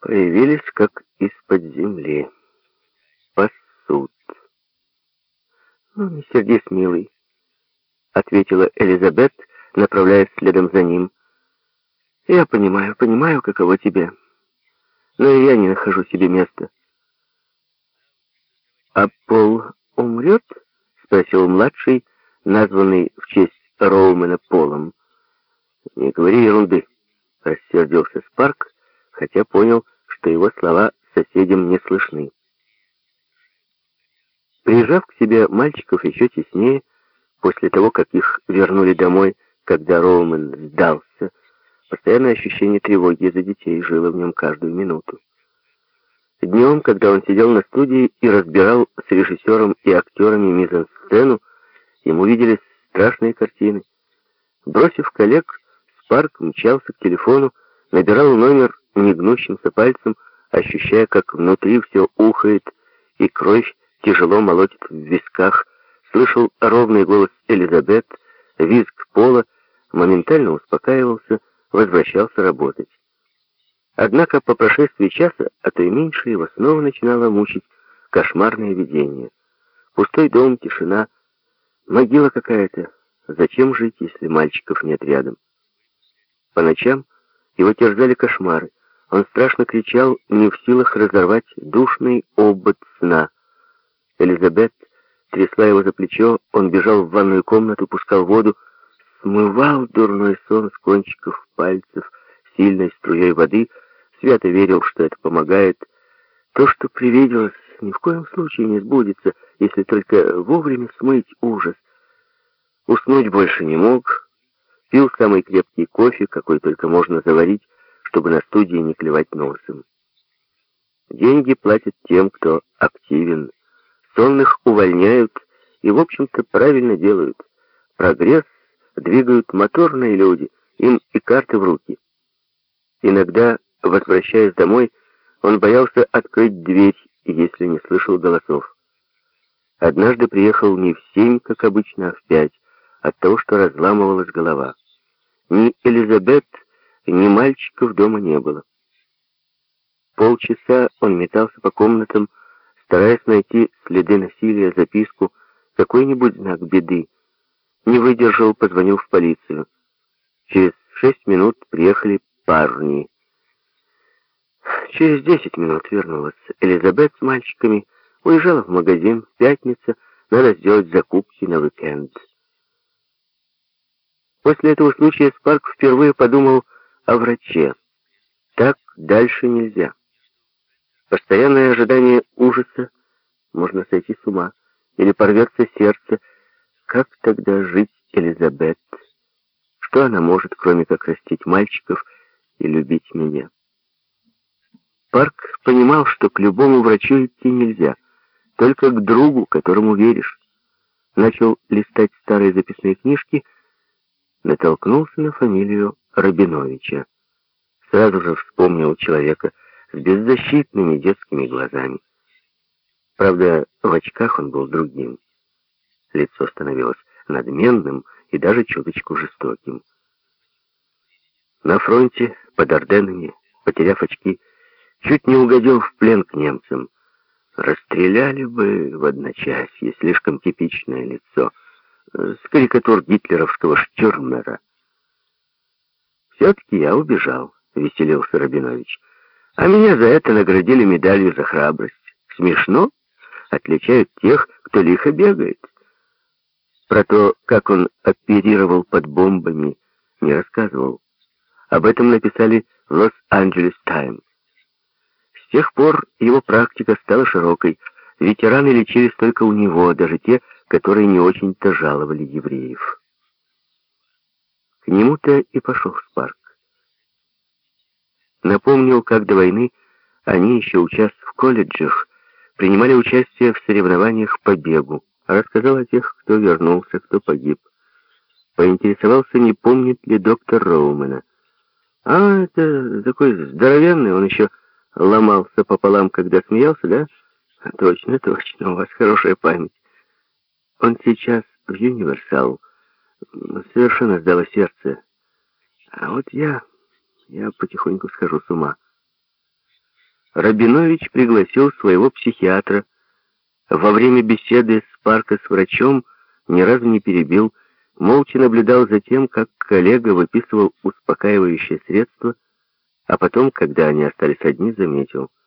Появились как из-под земли. Пасут. «Ну, не сердись, милый», — ответила Элизабет, направляясь следом за ним. «Я понимаю, понимаю, каково тебе, но и я не нахожу себе места». «А Пол умрет?» — спросил младший, названный в честь Роумена Полом. «Не говори ерунды», — рассердился Спарк, хотя понял, что его слова соседям не слышны. Прижав к себе мальчиков еще теснее, после того, как их вернули домой, когда Роумен сдался, постоянное ощущение тревоги за детей жило в нем каждую минуту. Днем, когда он сидел на студии и разбирал с режиссером и актерами мизансцену, ему виделись страшные картины. Бросив коллег, Спарк мчался к телефону, набирал номер негнущимся пальцем, ощущая, как внутри все ухает, и кровь тяжело молотит в висках, слышал ровный голос Элизабет, визг пола, моментально успокаивался, возвращался работать. Однако по прошествии часа, а то и меньше, его снова начинало мучить кошмарное видение. Пустой дом, тишина, могила какая-то. Зачем жить, если мальчиков нет рядом? По ночам его терзали кошмары. Он страшно кричал, не в силах разорвать душный обод сна. Элизабет трясла его за плечо, он бежал в ванную комнату, пускал воду, смывал дурной сон с кончиков пальцев сильной струей воды, свято верил, что это помогает. То, что привиделось, ни в коем случае не сбудется, если только вовремя смыть ужас. Уснуть больше не мог, пил самый крепкий кофе, какой только можно заварить, чтобы на студии не клевать носом. Деньги платят тем, кто активен. Сонных увольняют и, в общем-то, правильно делают. Прогресс двигают моторные люди, им и карты в руки. Иногда, возвращаясь домой, он боялся открыть дверь, если не слышал голосов. Однажды приехал не в семь, как обычно, а в пять, от того, что разламывалась голова. Ни Элизабет, ни мальчиков дома не было. Полчаса он метался по комнатам, стараясь найти следы насилия, записку, какой-нибудь знак беды. Не выдержал, позвонил в полицию. Через шесть минут приехали парни. Через десять минут вернулась Элизабет с мальчиками, уезжала в магазин, пятница, надо сделать закупки на уикенд. После этого случая Спарк впервые подумал о враче. Так дальше нельзя. Постоянное ожидание ужаса, можно сойти с ума, или порвется сердце. Как тогда жить Элизабет? Что она может, кроме как растить мальчиков и любить меня? Парк понимал, что к любому врачу идти нельзя, только к другу, которому веришь. Начал листать старые записные книжки, натолкнулся на фамилию Рабиновича. Сразу же вспомнил человека с беззащитными детскими глазами. Правда, в очках он был другим. Лицо становилось надменным и даже чуточку жестоким. На фронте, под Орденами, потеряв очки, чуть не угодил в плен к немцам. Расстреляли бы в одночасье, слишком типичное лицо, с карикатур гитлеровского штюрмера. «Все-таки я убежал», — веселился Рабинович. «А меня за это наградили медалью за храбрость. Смешно? Отличают тех, кто лихо бегает». Про то, как он оперировал под бомбами, не рассказывал. Об этом написали в Лос-Анджелес Таймс. С тех пор его практика стала широкой. Ветераны лечились только у него, даже те, которые не очень-то жаловали евреев. К нему-то и пошел Спарк. Напомнил, как до войны они, еще участь в колледжах, принимали участие в соревнованиях по бегу, рассказал о тех, кто вернулся, кто погиб. Поинтересовался, не помнит ли доктор Роумена. «А, это такой здоровенный, он еще ломался пополам, когда смеялся, да? Точно, точно, у вас хорошая память. Он сейчас в Юниверсал. Совершенно сдало сердце. А вот я, я потихоньку схожу с ума. Рабинович пригласил своего психиатра. Во время беседы с парка с врачом ни разу не перебил, молча наблюдал за тем, как коллега выписывал успокаивающее средство, а потом, когда они остались одни, заметил —